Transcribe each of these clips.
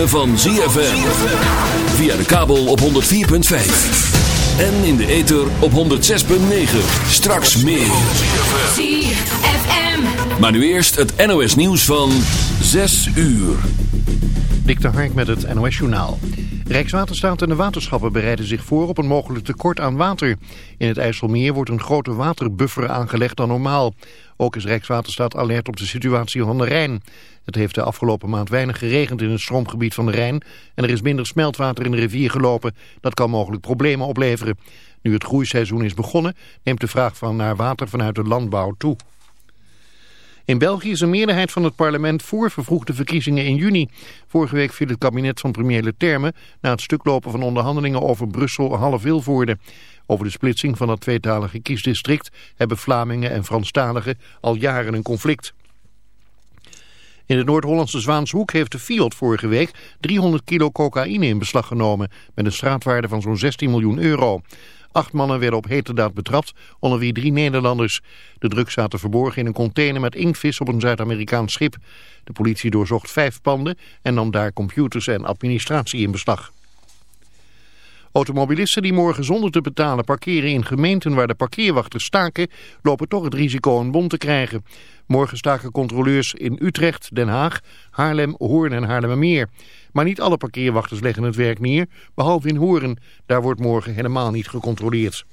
ritme van ZFM. Via de kabel op 104.5. En in de ether op 106.9. Straks meer. ZFM. Maar nu eerst het NOS nieuws van 6 uur. Dik de Hark met het NOS Journaal. Rijkswaterstaat en de waterschappen bereiden zich voor op een mogelijk tekort aan water. In het IJsselmeer wordt een grote waterbuffer aangelegd dan normaal. Ook is Rijkswaterstaat alert op de situatie van de Rijn. Het heeft de afgelopen maand weinig geregend in het stroomgebied van de Rijn... en er is minder smeltwater in de rivier gelopen. Dat kan mogelijk problemen opleveren. Nu het groeiseizoen is begonnen, neemt de vraag van naar water vanuit de landbouw toe. In België is een meerderheid van het parlement voor vervroegde verkiezingen in juni. Vorige week viel het kabinet van premier Leterme na het stuklopen van onderhandelingen over Brussel half Vilvoorde. Over de splitsing van dat tweetalige kiesdistrict hebben Vlamingen en Franstaligen al jaren een conflict. In de Noord-Hollandse Zwaanshoek heeft de Fiat vorige week 300 kilo cocaïne in beslag genomen met een straatwaarde van zo'n 16 miljoen euro. Acht mannen werden op heterdaad betrapt, onder wie drie Nederlanders. De drugs zaten verborgen in een container met inktvis op een Zuid-Amerikaans schip. De politie doorzocht vijf panden en nam daar computers en administratie in beslag. Automobilisten die morgen zonder te betalen parkeren in gemeenten waar de parkeerwachters staken, lopen toch het risico een bon te krijgen. Morgen staken controleurs in Utrecht, Den Haag, Haarlem, Hoorn en Haarlemmermeer. Maar niet alle parkeerwachters leggen het werk neer, behalve in Hoorn. Daar wordt morgen helemaal niet gecontroleerd.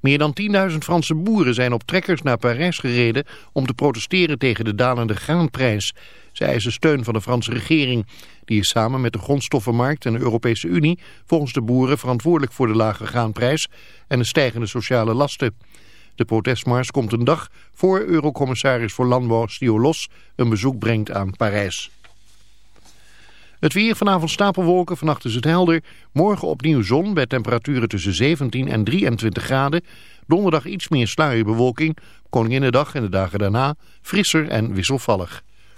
Meer dan 10.000 Franse boeren zijn op trekkers naar Parijs gereden om te protesteren tegen de dalende graanprijs. Ze eisen steun van de Franse regering. Die is samen met de grondstoffenmarkt en de Europese Unie volgens de boeren verantwoordelijk voor de lage graanprijs en de stijgende sociale lasten. De protestmars komt een dag voor Eurocommissaris voor Landbouw Stiolos een bezoek brengt aan Parijs. Het weer vanavond stapelwolken, vannacht is het helder. Morgen opnieuw zon bij temperaturen tussen 17 en 23 graden. Donderdag iets meer sluierbewolking. Koninginnedag en de dagen daarna frisser en wisselvallig.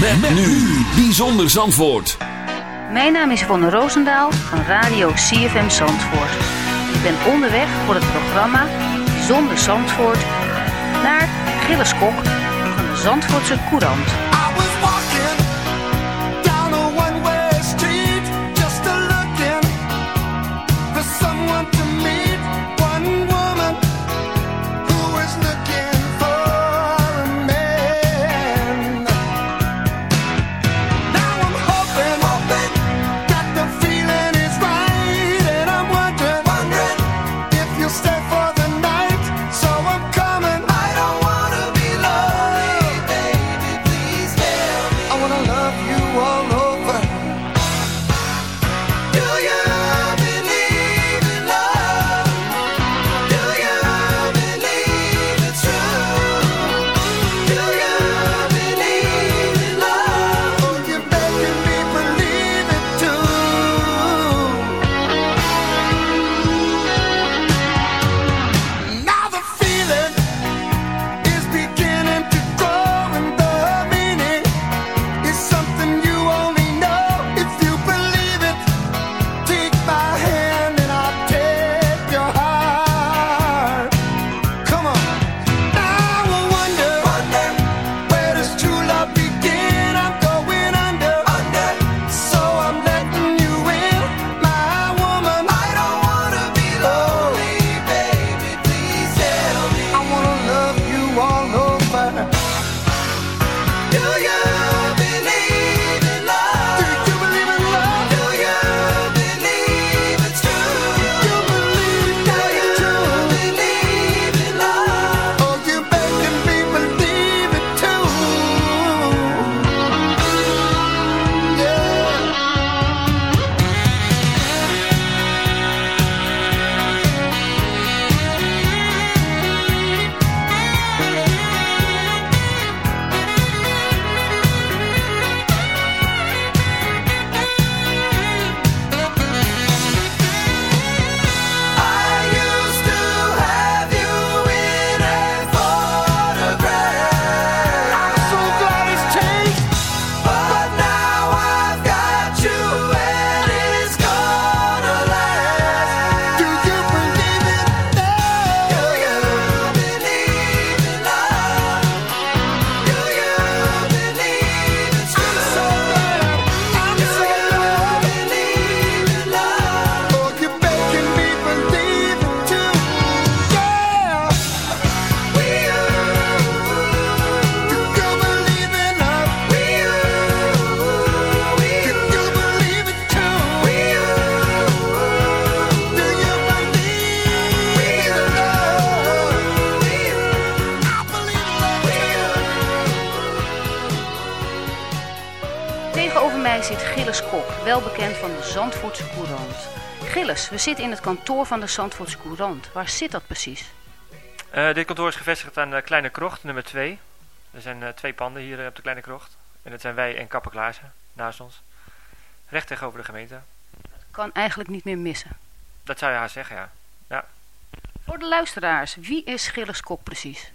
Met, nu bijzonder Zandvoort. Mijn naam is Yvonne Roosendaal van Radio CFM Zandvoort. Ik ben onderweg voor het programma Zonder Zandvoort naar Gilles Kok van de Zandvoortse Courant. We zitten in het kantoor van de Zandvoortse Courant. Waar zit dat precies? Eh, dit kantoor is gevestigd aan de Kleine Krocht, nummer 2. Er zijn eh, twee panden hier eh, op de Kleine Krocht. En dat zijn wij en Kapper Klaassen, naast ons. Recht tegenover de gemeente. Kan eigenlijk niet meer missen. Dat zou je haast zeggen, ja. ja. Voor de luisteraars, wie is Gilles Kok precies?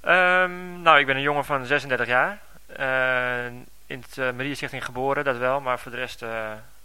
Ehm, nou, ik ben een jongen van 36 jaar. Eh, in het uh, Maria-stichting geboren, dat wel. Maar voor de rest eh,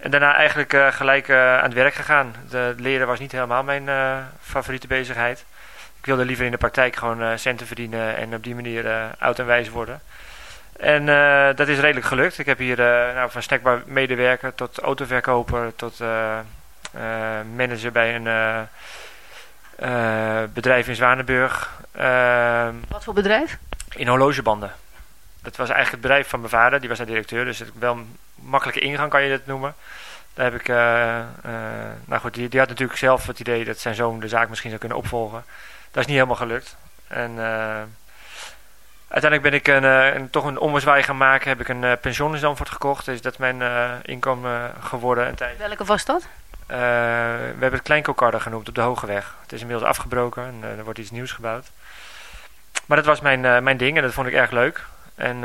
En daarna eigenlijk eh, gelijk eh, aan het werk gegaan. De leren was niet helemaal mijn eh, favoriete bezigheid. Ik wilde liever in de praktijk gewoon centen verdienen en op die manier oud en wijs worden. En dat is redelijk gelukt. Ik heb hier nou, van snackbar medewerker tot autoverkoper tot manager bij een bedrijf in Zwanenburg. Ehm, Wat voor bedrijf? in horlogebanden. Dat was eigenlijk het bedrijf van mijn vader, die was daar directeur, dus het wel makkelijke ingang kan je dat noemen. Daar heb ik, eh, eh, nou goed, die, die had natuurlijk zelf het idee dat zijn zoon de zaak misschien zou kunnen opvolgen. Dat is niet helemaal gelukt. En eh, uiteindelijk ben ik een, een, toch een ommezwaai gaan maken, heb ik een pensioen in Zandvoort gekocht. Dus dat is mijn inkomen geworden een tijd. Welke was dat? We hebben het Kleinkokarde genoemd op de Hogeweg. Het is inmiddels afgebroken en er wordt iets nieuws gebouwd. Maar dat was mijn, mijn ding en dat vond ik erg leuk. En,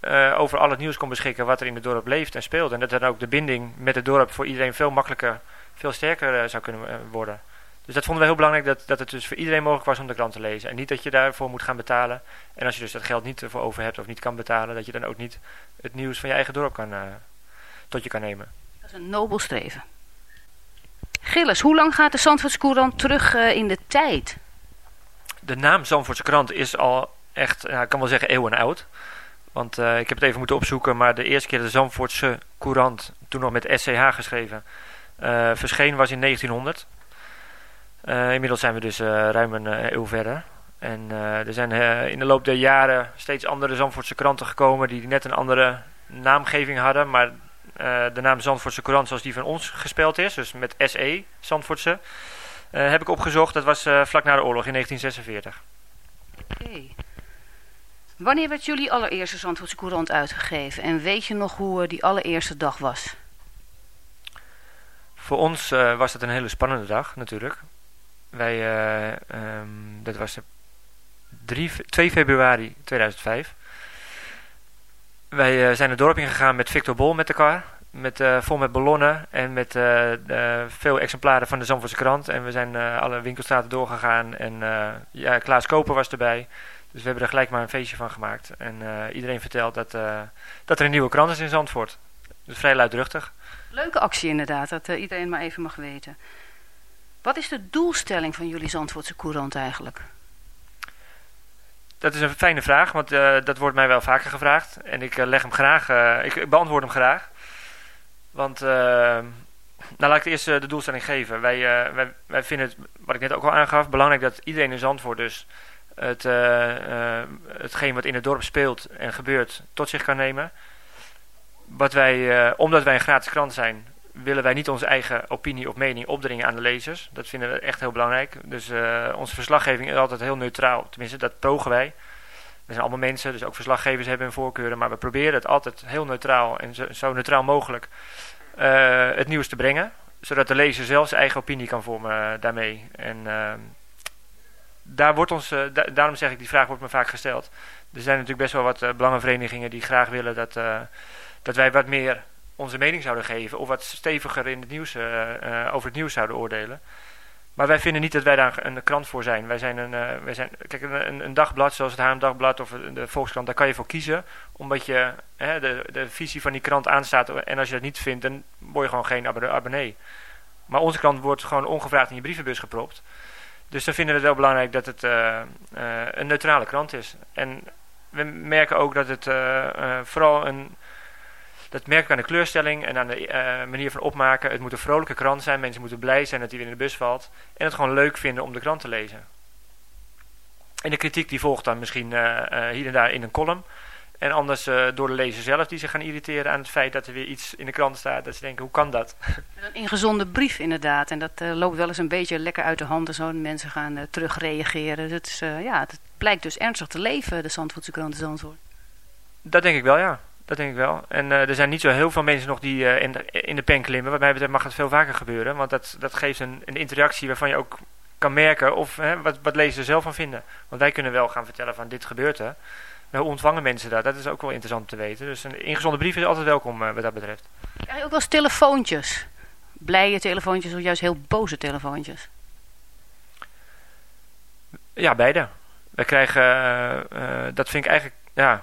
eh, over al het nieuws kon beschikken wat er in het dorp leeft en speelt. En dat dan ook de binding met het dorp voor iedereen veel makkelijker, veel sterker eh, zou kunnen eh, worden. Dus dat vonden we heel belangrijk, dat, dat het dus voor iedereen mogelijk was om de krant te lezen. En niet dat je daarvoor moet gaan betalen. En als je dus dat geld niet ervoor over hebt of niet kan betalen, dat je dan ook niet het nieuws van je eigen dorp kan, tot je kan nemen. Dat is een nobel streven. Gilles, hoe lang gaat de Zandvoorts courant terug in de tijd? De naam Zandvoortse krant is al echt, nou, ik kan wel zeggen eeuwen oud. Want eh, ik heb het even moeten opzoeken, maar de eerste keer de Zandvoortse courant, toen nog met SCH geschreven, eh, verscheen was in 1900. Eh, inmiddels zijn we dus ruim een eeuw verder. En er zijn in de loop der jaren steeds andere Zandvoortse kranten gekomen die net een andere naamgeving hadden. Maar de naam Zandvoortse Courant zoals die van ons gespeld is, dus met SE, Zandvoortse, heb ik opgezocht. Dat was vlak na de oorlog in 1946. Oké. Wanneer werd jullie allereerste Zandvoortse courant uitgegeven? En weet je nog hoe eh, die allereerste dag was? Voor ons eh, was het een hele spannende dag natuurlijk. Wij, eh, ehm, dat was de 3, fe- 2 februari 2005. Wij zijn het dorp ingegaan met Victor Bol met elkaar. Met, vol met ballonnen en met veel exemplaren van de Zandvoortse krant. En we zijn alle winkelstraten doorgegaan. En ja, Klaas Koper was erbij. Dus we hebben er gelijk maar een feestje van gemaakt. En eh, iedereen vertelt dat, eh, dat er een nieuwe krant is in Zandvoort. Dus vrij luidruchtig. Leuke actie inderdaad, dat eh, iedereen maar even mag weten. Wat is de doelstelling van jullie Zandvoortse courant eigenlijk? Dat is een fijne vraag, want dat wordt mij wel vaker gevraagd. En ik leg hem graag, ik, ik beantwoord hem graag. Want, nou laat ik eerst de doelstelling geven. Wij, wij, wij vinden het, wat ik net ook al aangaf, belangrijk dat iedereen in Zandvoort dus het, eh, eh, hetgeen wat in het dorp speelt en gebeurt tot zich kan nemen. Wat wij, eh, omdat wij een gratis krant zijn, willen wij niet onze eigen opinie of mening opdringen aan de lezers. Dat vinden we echt heel belangrijk. Dus onze verslaggeving is altijd heel neutraal. Tenminste, dat pogen wij. We zijn allemaal mensen, dus ook verslaggevers hebben hun voorkeuren. Maar we proberen het altijd heel neutraal en zo, neutraal mogelijk het nieuws te brengen. Zodat de lezer zelf zijn eigen opinie kan vormen daarmee. En ehm, daar wordt ons, eh, da- daarom zeg ik, die vraag wordt me vaak gesteld. Er zijn natuurlijk best wel wat eh, belangenverenigingen die graag willen dat, eh, dat wij wat meer onze mening zouden geven. Of wat steviger in het nieuws, over het nieuws zouden oordelen. Maar wij vinden niet dat wij daar een krant voor zijn. Wij zijn een, wij zijn, kijk, een, een, dagblad zoals het Haarlem Dagblad of de Volkskrant, daar kan je voor kiezen. Omdat je hè, de, de visie van die krant aanstaat. En als je dat niet vindt, dan word je gewoon geen abonne- abonnee. Maar onze krant wordt gewoon ongevraagd in je brievenbus gepropt. Dus dan vinden we het wel belangrijk dat het eh, eh, een neutrale krant is. En we merken ook dat het eh, vooral een... Dat merk ik aan de kleurstelling en aan de manier van opmaken. Het moet een vrolijke krant zijn. Mensen moeten blij zijn dat hij weer in de bus valt. En het gewoon leuk vinden om de krant te lezen. En de kritiek die volgt dan misschien hier en daar in een column. En anders eh, door de lezer zelf die zich gaan irriteren aan het feit dat er weer iets in de krant staat. Dat ze denken, hoe kan dat? Een ingezonde brief inderdaad. En dat eh, loopt wel eens een beetje lekker uit de hand en zo. En mensen gaan eh, terugreageren. Het, is, eh, ja, het blijkt dus ernstig te leven, de Zandvoortse krant Zandvoort. Dat denk ik wel, ja. Dat denk ik wel. En er zijn niet zo heel veel mensen nog die in, de, in de pen klimmen. Wat mij betreft mag het veel vaker gebeuren. Want dat, dat geeft een, een interactie waarvan je ook kan merken of hè, wat, wat lezers er zelf van vinden. Want wij kunnen wel gaan vertellen van dit gebeurt er. Hoe ontvangen mensen dat? Dat is ook wel interessant om te weten. Dus een ingezonde brief is altijd welkom eh, wat dat betreft. Krijg je ook wel eens telefoontjes? Blije telefoontjes of juist heel boze telefoontjes? Ja, beide. We krijgen, eh, eh, dat vind ik eigenlijk, ja,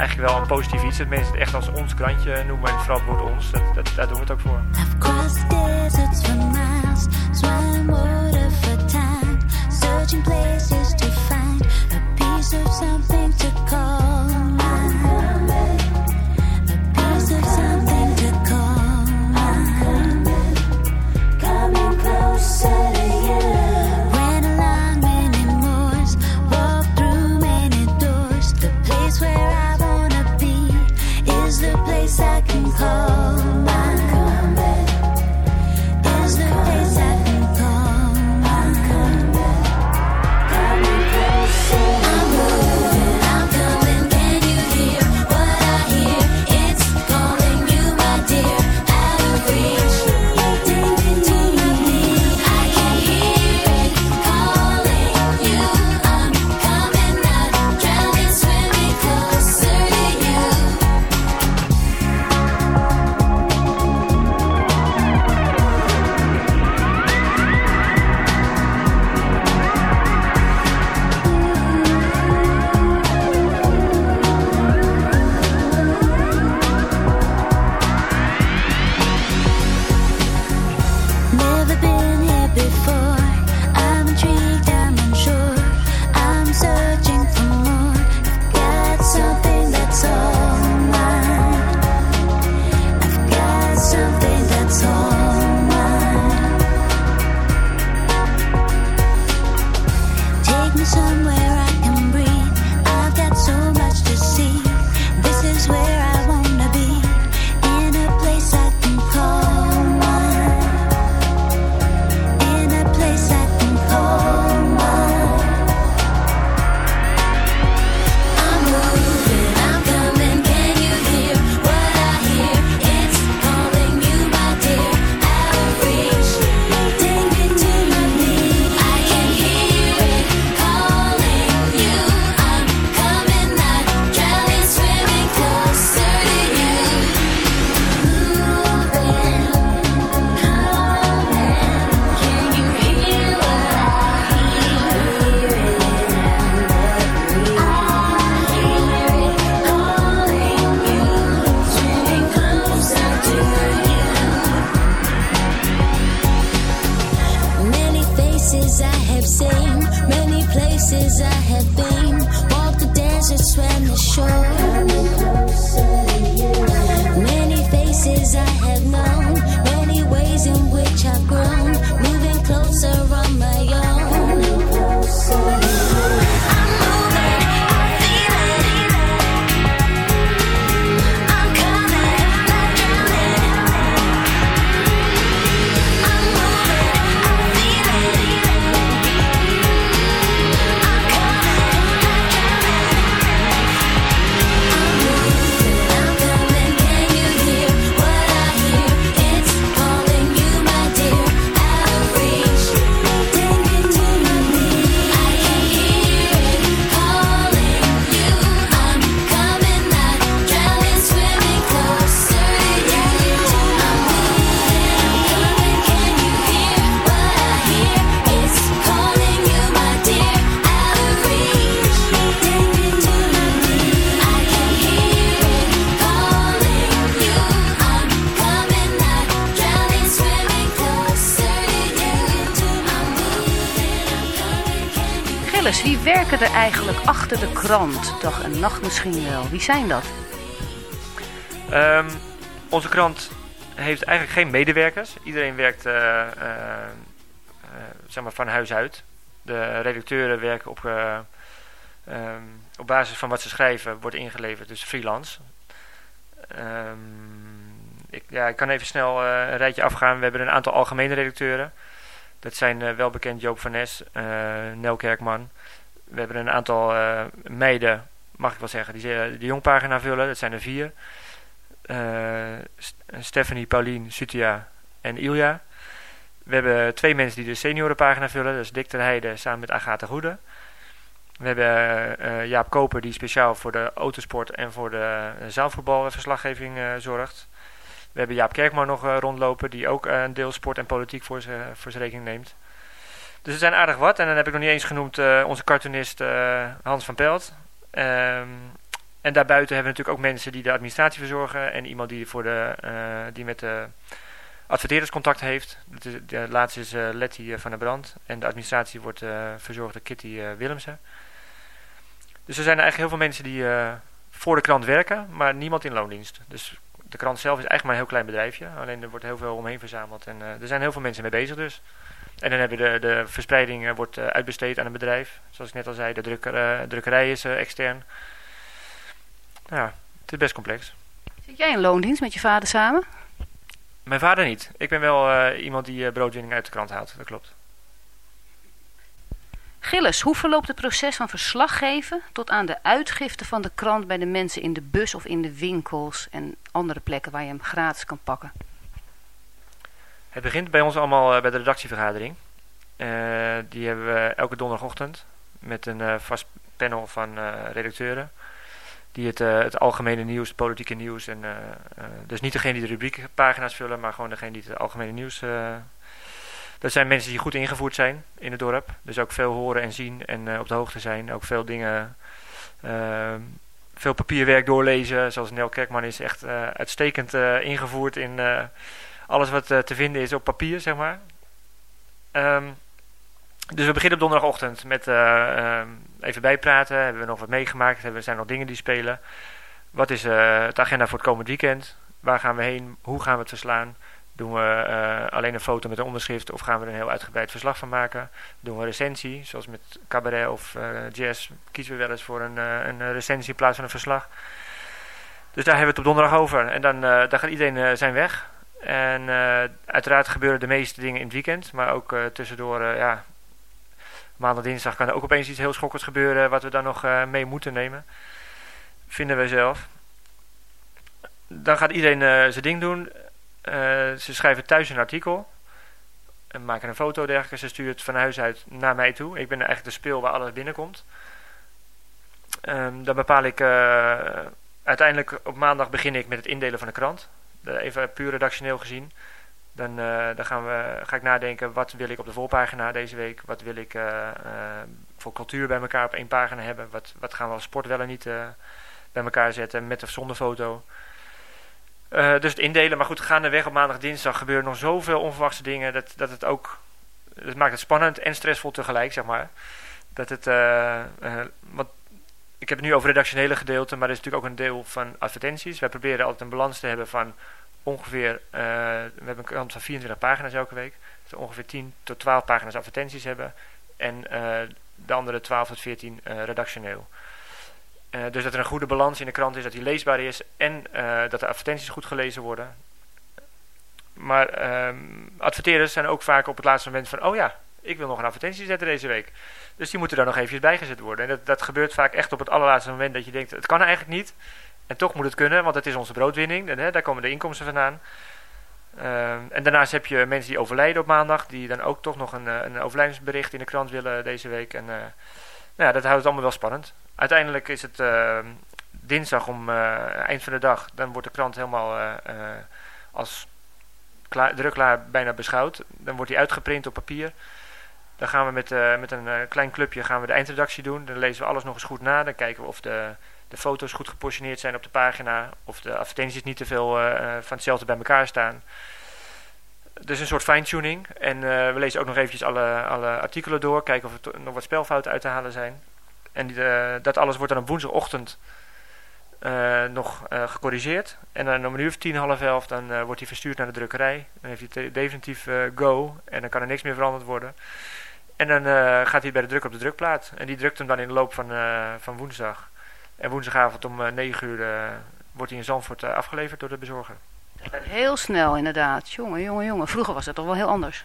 eigenlijk wel een positief iets. Dat mensen het echt als ons krantje noemen. En het woord ons. Dat, dat, daar doen we het ook voor. Crossed Gilles, wie werken er eigenlijk achter de krant? Dag en nacht misschien wel. Wie zijn dat? Ehm, onze krant heeft eigenlijk geen medewerkers. Iedereen werkt eh, eh, eh, zeg maar van huis uit. De redacteuren werken op, eh, ehm, op basis van wat ze schrijven, wordt ingeleverd, dus freelance. Ehm, ik, ja, ik kan even snel een rijtje afgaan. We hebben een aantal algemene redacteuren. Dat zijn eh, welbekend Joop van Nes, eh, Nel Kerkman. We hebben een aantal eh, meiden, mag ik wel zeggen, die de jongpagina vullen. Dat zijn er vier. St- Stephanie, Paulien, Sutia en Ilja. We hebben twee mensen die de seniorenpagina vullen. Dat is Dick ter Heide samen met Agatha Goede. We hebben Jaap Koper die speciaal voor de autosport en voor de uh, zaalvoetbalverslaggeving eh, zorgt. We hebben Jaap Kerkman nog eh, rondlopen die ook eh, een deel sport en politiek voor zijn voor zijn rekening neemt. Dus er zijn aardig wat. En dan heb ik nog niet eens genoemd eh, onze cartoonist Hans van Pelt. Ehm, en daarbuiten hebben we natuurlijk ook mensen die de administratie verzorgen. En iemand die, voor de, die met de adverteerders contact heeft. Is, de laatste is Letty van der Brand. En de administratie wordt verzorgd door Kitty Willemsen. Dus er zijn eigenlijk heel veel mensen die voor de krant werken, maar niemand in loondienst. Dus de krant zelf is eigenlijk maar een heel klein bedrijfje. Alleen er wordt heel veel omheen verzameld. En eh, er zijn heel veel mensen mee bezig dus. En dan hebben de, de verspreiding eh, wordt eh, uitbesteed aan een bedrijf. Zoals ik net al zei, de drukker, drukkerij is extern. Ja, het is best complex. Zit jij in loondienst met je vader samen? Mijn vader niet. Ik ben wel iemand die eh, broodwinning uit de krant haalt. Dat klopt. Gilles, hoe verloopt het proces van verslaggeven tot aan de uitgifte van de krant bij de mensen in de bus of in de winkels en andere plekken waar je hem gratis kan pakken? Het begint bij ons allemaal eh, bij de redactievergadering. Eh, die hebben we elke donderdagochtend met een eh, vast panel van redacteuren. Die het, het algemene nieuws, het politieke nieuws en dus niet degene die de rubriekpagina's vullen, maar gewoon degene die het algemene nieuws. Dat zijn mensen die goed ingevoerd zijn in het dorp. Dus ook veel horen en zien en eh, op de hoogte zijn. Ook veel dingen, eh, veel papierwerk doorlezen. Zoals Nel Kerkman is echt eh, uitstekend eh, ingevoerd in alles wat te vinden is op papier, zeg maar. Ehm, dus we beginnen op donderdagochtend met eh, ehm, even bijpraten. Hebben we nog wat meegemaakt? Hebben, zijn nog dingen die spelen? Wat is het agenda voor het komend weekend? Waar gaan we heen? Hoe gaan we het verslaan? Doen we eh, alleen een foto met een onderschrift of gaan we er een heel uitgebreid verslag van maken? Doen we recensie, zoals met cabaret of eh, jazz, kiezen we wel eens voor een, eh, een recensie in plaats van een verslag. Dus daar hebben we het op donderdag over. En dan, dan gaat iedereen zijn weg. En uiteraard gebeuren de meeste dingen in het weekend, maar ook tussendoor, ja, maandag, dinsdag kan er ook opeens iets heel schokkends gebeuren wat we dan nog mee moeten nemen. Vinden wij zelf. Dan gaat iedereen zijn ding doen. Eh, ze schrijven thuis een artikel. En maken een foto dergelijke. Ze sturen het van huis uit naar mij toe. Ik ben eigenlijk de speel waar alles binnenkomt. Ehm, dan bepaal ik... eh, uiteindelijk op maandag begin ik met het indelen van de krant. Even puur redactioneel gezien. Dan, eh, dan gaan we, ga ik nadenken, wat wil ik op de voorpagina deze week? Wat wil ik voor cultuur bij elkaar op één pagina hebben? Wat, wat gaan we als sport wel en niet bij elkaar zetten, met of zonder foto? Eh, dus het indelen, maar goed, gaandeweg op maandag, dinsdag gebeuren nog zoveel onverwachte dingen, dat, dat het ook, het maakt het spannend en stressvol tegelijk, zeg maar. Dat het, want ik heb het nu over redactionele gedeelte, maar er is natuurlijk ook een deel van advertenties. Wij proberen altijd een balans te hebben van ongeveer, we hebben een krant van 24 pagina's elke week. Dus ongeveer 10 tot 12 pagina's advertenties hebben. En de andere 12 tot 14 eh, redactioneel. Eh, dus dat er een goede balans in de krant is, dat die leesbaar is en eh, dat de advertenties goed gelezen worden. Maar ehm, adverteerders zijn ook vaak op het laatste moment van, oh ja, ik wil nog een advertentie zetten deze week. Dus die moeten daar nog eventjes bijgezet worden. En dat, dat gebeurt vaak echt op het allerlaatste moment dat je denkt, het kan eigenlijk niet. En toch moet het kunnen, want het is onze broodwinning. Hè, daar komen de inkomsten vandaan. Ehm, en daarnaast heb je mensen die overlijden op maandag, die dan ook toch nog een, eh, een overlijdensbericht in de krant willen deze week. En nou ja, dat houdt het allemaal wel spannend. Uiteindelijk is het ehm, dinsdag om eh, eind van de dag, dan wordt de krant helemaal eh, als klaar, bijna beschouwd. Dan wordt die uitgeprint op papier. Dan gaan we met, met een klein clubje gaan we de eindredactie doen. Dan lezen we alles nog eens goed na. Dan kijken we of de, de foto's goed gepositioneerd zijn op de pagina. Of de advertenties niet te veel van hetzelfde bij elkaar staan. Dus een soort fine-tuning. En eh, we lezen ook nog eventjes alle, alle artikelen door. Kijken of er nog wat spelfouten uit te halen zijn. En eh, dat alles wordt dan op woensdagochtend eh, nog gecorrigeerd. En dan om een uur of tien, half elf, dan wordt hij verstuurd naar de drukkerij. Dan heeft hij definitief go. En dan kan er niks meer veranderd worden. En dan gaat hij bij de druk op de drukplaat. En die drukt hem dan in de loop van, van woensdag. En woensdagavond om 9 uur wordt hij in Zandvoort afgeleverd door de bezorger. Heel snel inderdaad. Jongen, jongen, jongen. Vroeger was het toch wel heel anders.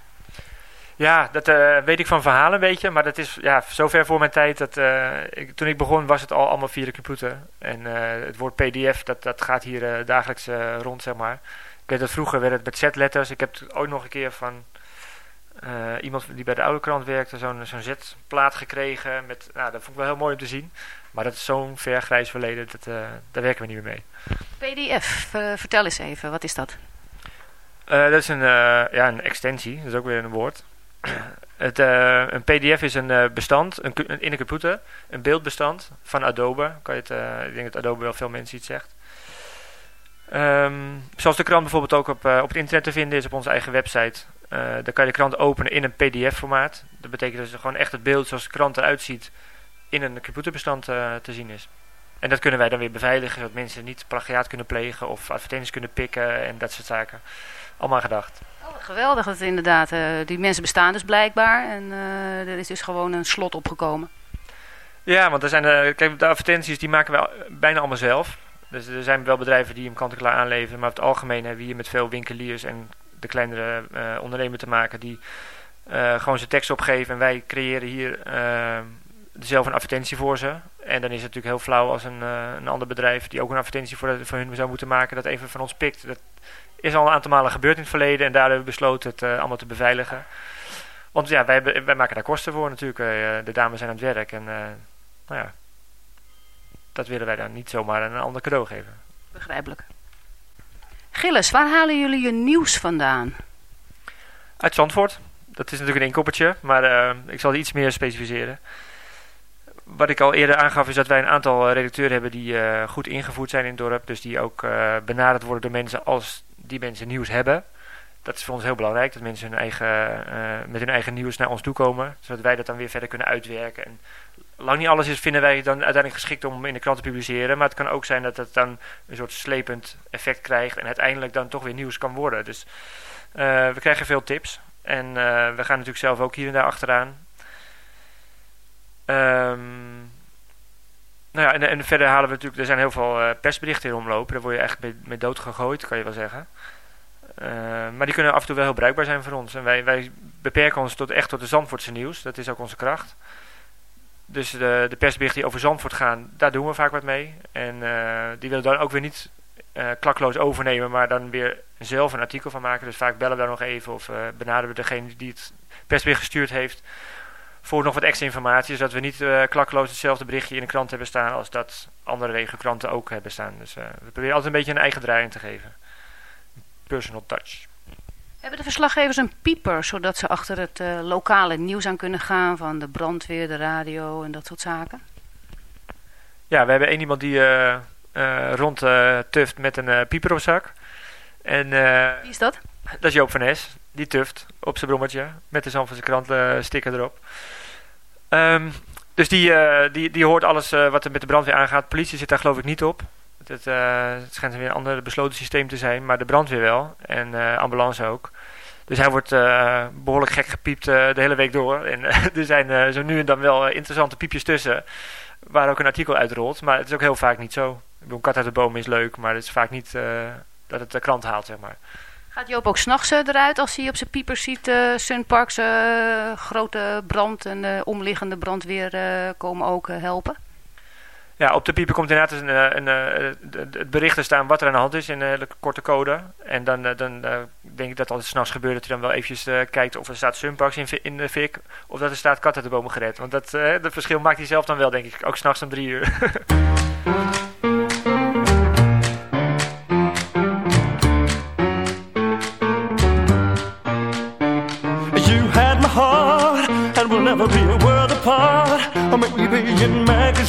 Ja, dat eh, weet ik van verhalen een beetje. Maar dat is ja, zover voor mijn tijd. Dat, eh, ik, toen ik begon was het al allemaal via de computer. En eh, het woord pdf, dat, dat gaat hier dagelijks rond, zeg maar. Ik weet dat vroeger werd het met z-letters. Ik heb het ooit nog een keer van iemand die bij de oude krant werkte... zo'n zo'n z-plaat gekregen. Met, nou, dat vond ik wel heel mooi om te zien. Maar dat is zo'n ver grijs verleden. Dat, daar werken we niet meer mee. PDF, eh, vertel eens even, wat is dat? Eh, dat is een, eh, ja, een extensie, dat is ook weer een woord. Het, een PDF is een bestand een, in een computer, een beeldbestand van Adobe. Kan je het, ik denk dat Adobe wel veel mensen iets zegt. Ehm, zoals de krant bijvoorbeeld ook op, op het internet te vinden is op onze eigen website. Dan kan je de krant openen in een PDF-formaat. Dat betekent dus gewoon echt het beeld zoals de krant eruit ziet in een computerbestand te zien is. En dat kunnen wij dan weer beveiligen, zodat mensen niet plagiaat kunnen plegen of advertenties kunnen pikken en dat soort zaken. Allemaal gedacht. Oh, geweldig dat inderdaad. eh, die mensen bestaan dus blijkbaar. En eh, er is dus gewoon een slot opgekomen. Ja, want er zijn, eh, kijk, de advertenties die maken we bijna allemaal zelf. Dus er zijn wel bedrijven die hem kant-en-klaar aanleveren. Maar over het algemeen hebben we hier met veel winkeliers en de kleinere ondernemers te maken die gewoon zijn tekst opgeven. En wij creëren hier zelf een advertentie voor ze. En dan is het natuurlijk heel flauw als een, eh, een ander bedrijf die ook een advertentie voor, voor hun zou moeten maken, dat even van ons pikt. Dat is al een aantal malen gebeurd in het verleden en daar hebben we besloten het eh, allemaal te beveiligen. Want ja, wij, wij maken daar kosten voor natuurlijk. Eh, de dames zijn aan het werk en nou ja, dat willen wij dan niet zomaar een ander cadeau geven. Begrijpelijk. Gilles, waar halen jullie je nieuws vandaan? Uit Zandvoort. Dat is natuurlijk een inkoppertje, maar ik zal iets meer specificeren. Wat ik al eerder aangaf is dat wij een aantal eh, redacteuren hebben die eh, goed ingevoerd zijn in het dorp. Dus die ook eh, benaderd worden door mensen als die mensen nieuws hebben. Dat is voor ons heel belangrijk, dat mensen hun eigen, met hun eigen nieuws naar ons toe komen. Zodat wij dat dan weer verder kunnen uitwerken. En lang niet alles is, vinden wij dan uiteindelijk geschikt om in de krant te publiceren. Maar het kan ook zijn dat het dan een soort slepend effect krijgt. En uiteindelijk dan toch weer nieuws kan worden. Dus we krijgen veel tips. En we gaan natuurlijk zelf ook hier en daar achteraan. Ehm, nou ja, en, verder halen we natuurlijk... Er zijn heel veel eh, persberichten in omlopen. Daar word je echt mee, mee dood gegooid, kan je wel zeggen. Eh, maar die kunnen af en toe wel heel bruikbaar zijn voor ons. En wij, wij beperken ons tot, echt tot de Zandvoortse nieuws. Dat is ook onze kracht. Dus de, de persberichten die over Zandvoort gaan, daar doen we vaak wat mee. En eh, die willen dan ook weer niet eh, klakloos overnemen, maar dan weer zelf een artikel van maken. Dus vaak bellen we daar nog even of benaderen we degene die het persbericht gestuurd heeft voor nog wat extra informatie, zodat we niet eh klakloos hetzelfde berichtje in de krant hebben staan als dat andere regiokranten ook hebben staan. Dus eh, we proberen altijd een beetje een eigen draai in te geven. Personal touch. Hebben de verslaggevers een pieper, zodat ze achter het eh, lokale nieuws aan kunnen gaan van de brandweer, de radio en dat soort zaken? Ja, we hebben één iemand die rond tuft met een pieper op zak. En, Wie is dat? Dat is Joop van Nes. Die tuft op zijn brommetje met de Zandvoortse krant eh, sticker erop. Ehm, dus die, eh, die, die hoort alles eh, wat er met de brandweer aangaat. Politie zit daar geloof ik niet op. Het, eh, het schijnt weer een ander besloten systeem te zijn, maar de brandweer wel. En ambulance ook. Dus hij wordt eh, behoorlijk gek gepiept de hele week door. En er zijn zo nu en dan wel interessante piepjes tussen. Waar ook een artikel uitrolt. Maar het is ook heel vaak niet zo. Ik bedoel, kat uit de boom is leuk, maar het is vaak niet dat het de krant haalt, zeg maar. Gaat Joop ook s'nachts eh, eruit als hij op zijn piepers ziet eh Sunparks eh, grote brand en de omliggende brandweer komen ook helpen? Ja, op de pieper komt inderdaad een, eh, een, eh, het- bericht te staan wat er aan de hand is in een hele korte code. En dan, dan denk ik dat als het s'nachts gebeurt dat hij dan wel eventjes kijkt of er staat Sunparks in, in de fik. Of dat er staat kat uit de bomen gered. Want dat, dat verschil maakt hij zelf dan wel, denk ik. Ook s'nachts om drie uur.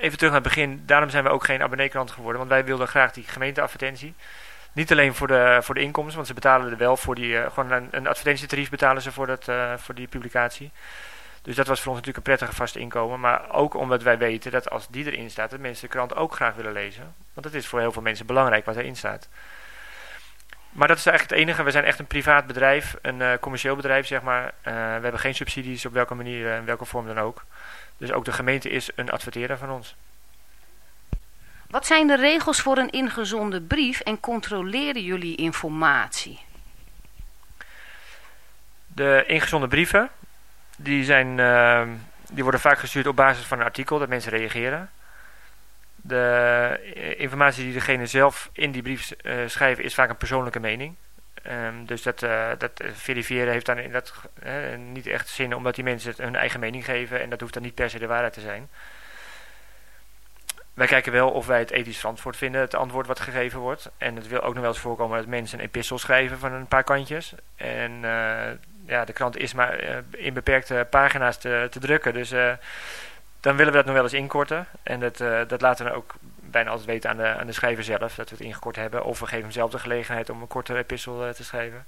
Even terug naar het begin, daarom zijn we ook geen abonneekrant geworden, want wij wilden graag die gemeenteadvertentie. Niet alleen voor de, voor de inkomsten, want ze betalen er wel voor die, eh, gewoon een, een advertentietarief betalen ze voor, dat, eh, voor die publicatie. Dus dat was voor ons natuurlijk een prettige vaste inkomen. Maar ook omdat wij weten dat als die erin staat, dat mensen de krant ook graag willen lezen. Want het is voor heel veel mensen belangrijk wat erin staat. Maar dat is eigenlijk het enige. We zijn echt een privaat bedrijf, een eh, commercieel bedrijf, zeg maar. We hebben geen subsidies op welke manier en welke vorm dan ook. Dus ook de gemeente is een adverteerder van ons. Wat zijn de regels voor een ingezonden brief en controleren jullie informatie? De ingezonden brieven, die, zijn, ehm, die worden vaak gestuurd op basis van een artikel, dat mensen reageren. De eh, informatie die degene zelf in die brief eh, schrijven is vaak een persoonlijke mening. Ehm, dus dat, eh, dat eh, verifiëren heeft dan in dat, eh, niet echt zin, omdat die mensen hun eigen mening geven. En dat hoeft dan niet per se de waarheid te zijn. Wij kijken wel of wij het ethisch verantwoord vinden, het antwoord wat gegeven wordt. En het wil ook nog wel eens voorkomen dat mensen een epistel schrijven van een paar kantjes. En ja, de krant is maar in beperkte pagina's te, te drukken. Dus dan willen we dat nog wel eens inkorten. En dat, dat laten we ook bijna altijd weten aan de, aan de schrijver zelf, dat we het ingekort hebben. Of we geven hem zelf de gelegenheid om een korte epistel eh, te schrijven.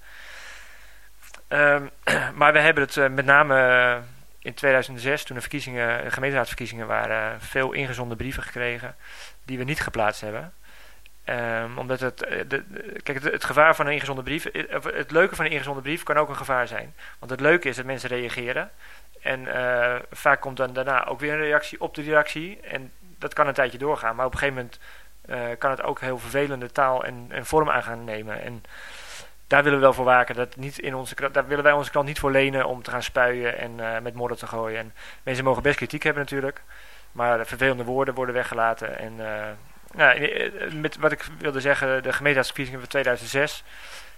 Ehm, maar we hebben het eh, met name eh, in 2006, toen de verkiezingen, gemeenteraadsverkiezingen waren, veel ingezonden brieven gekregen die we niet geplaatst hebben. Ehm, omdat het, kijk, het, het gevaar van een ingezonden brief, of het leuke van een ingezonden brief kan ook een gevaar zijn. Want het leuke is dat mensen reageren. En vaak komt dan daarna ook weer een reactie op de reactie. En dat kan een tijdje doorgaan. Maar op een gegeven moment eh, kan het ook heel vervelende taal en, en vorm aan gaan nemen. En daar willen we wel voor waken. Dat niet in onze, daar willen wij onze krant niet voor lenen om te gaan spuien en eh, met modder te gooien. En mensen mogen best kritiek hebben natuurlijk. Maar vervelende woorden worden weggelaten. En eh, nou, met wat ik wilde zeggen, de gemeenteraadsverkiezingen van 2006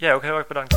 Jij ook heel erg bedankt.